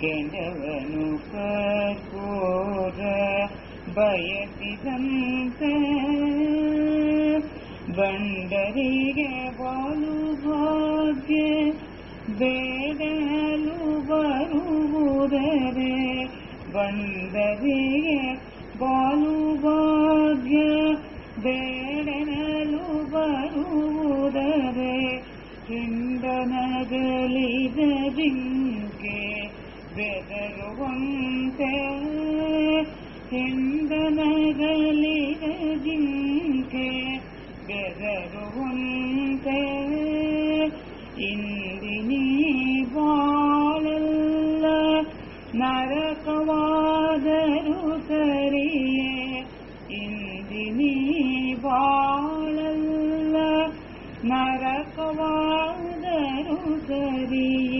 ಕೆಂಡವನು ಕರ್ಪೂರ ಬಯಸಿದಂತೆ ಬಂಡರಿಗೆ ಬಾಲು ಭಾಗ್ಯ ಬೇಡಲು ಬರುವುದರೆ ಬಂಡರಿಗೆ ಬಾಲು ಭಾಗ್ಯ ಬೇಡಲು ಬರುವುದರೆ ಹಿಂಡನಗಲಿದ ಜಿಂಕೆ ಬೆದರುವಂತೆ ಹಿಂಡನಗಲಿದ ಜಿಂಕೆ ಬೆದರುವಂತೆ ಇಂದಿನಿ ಬಾಳಲ್ಲ ನರಕವಾದರು ಸರಿಯೇ ಇಂದಿನಿ ಬಾಳಲ್ಲ ನರಕವಾದರು ಸರಿಯೇ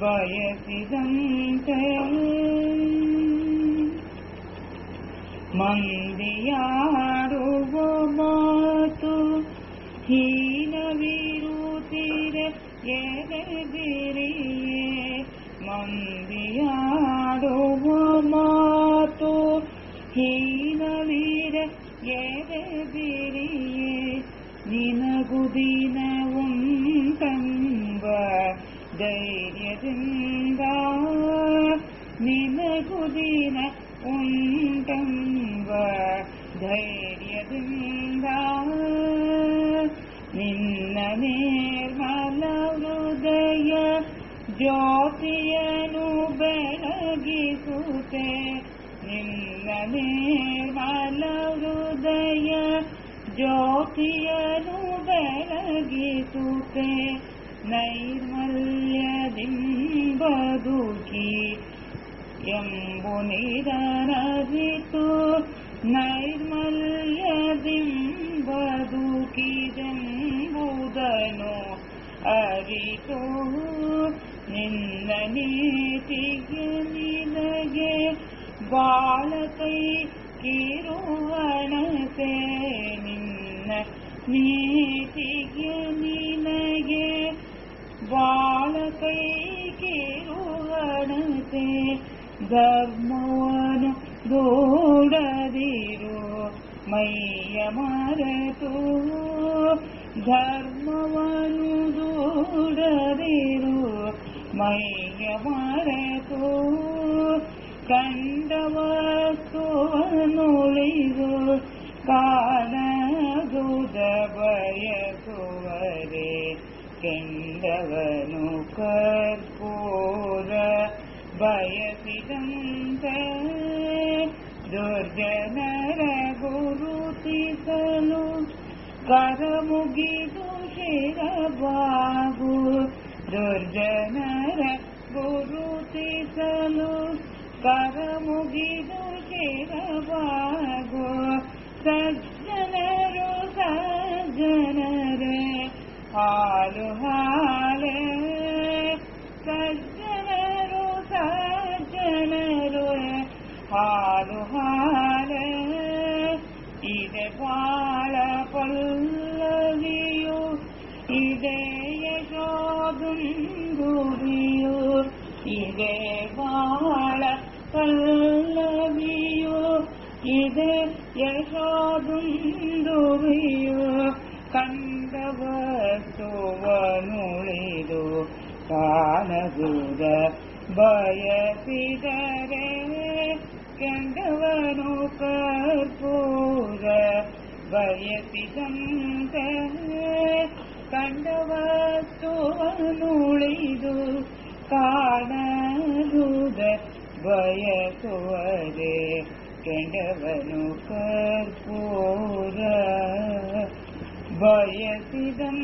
ಬಯಸಿದಂತೆ ಮಂದಿಯಾಡುವ ಮಾತು ಹೀನವಿರುತ್ತೀರೆ ಎದೆದಿರಿಯೇ ಮಂದಿಯಾಡುವ ಮಾತು ಹೀನವೀರ ಎದೆದಿರಿಯೇ ನಿನಗು ದಿನವುಂಟಂಬ ಧೈರ್ಯದಿಂದ ನಿನಗು ದಿನ ಉಂಟಂಬ ಧೈರ್ಯದಿಂದ ನಿನ್ನ ನಿರ್ಮಲ ಹೃದಯ ಜ್ಯೋತಿಯನು ಬೆಳಗಿಸುತ್ತೆ ನಿನ್ನ ನಿರ್ಮಲ ಹೃದಯ ಜ್ಯೋತಿಯನು ಬೆಳಗಿಸುತ್ತೆ ನೈರ್ಮಲ್ಯದಿಂಬದುಕಿ ಎಂಬು ನಿರನರಿತು ನೈರ್ಮಲ್ಯದಿಂಬದುಕಿದೆಂಬುದನು ಅರಿತು ನಿನ್ನ ನೀತಿಗೆ ನಿನಗೆ ಬಾಳಕೈ ಕಿರುವಣತೆ ನಿನ್ನ ನೀತಿಗೆ ನಿನಗೆ ಕಿರುವಣತೆ ಧರ್ಮವನು ದೂಡದಿರು ಮೈಯ ಮರೆತು ಧರ್ಮವನು ದೂಡದಿರು ಮೈಯ ಮರೆತು ಕಂಡವಸ್ತುವನುಳಿದು ಕಾಣದುದ ಬಯಸುವರೆ ಕೆಂಡವನು ಕರ್ಪೂರ ಬಯಸಿದಂತೆ ದುರ್ಜನರ ಗುರುತಿಸಲು ಕರಮುಗಿದು ಶಿರಬಾಗು ದುರ್ಜನರ ಗುರುತಿಸಲು ಕರಮುಗಿದು குருந்தியூர் இதே வாழ பல்லவியூர் இது எகாதுந்துரியூர் கண்டவர் சுவனுளிதோ காணகுத பயசிதரே கண்டவனோ கற்பூர பயசிதந்த கண்டவர் ತತ್ವನುಳಿದು ಕಾಣಲುದ ಬಯಸುವರೆ ಕೆಂಡವನು ಕರ್ಪೂರ ಬಯಸಿದಂ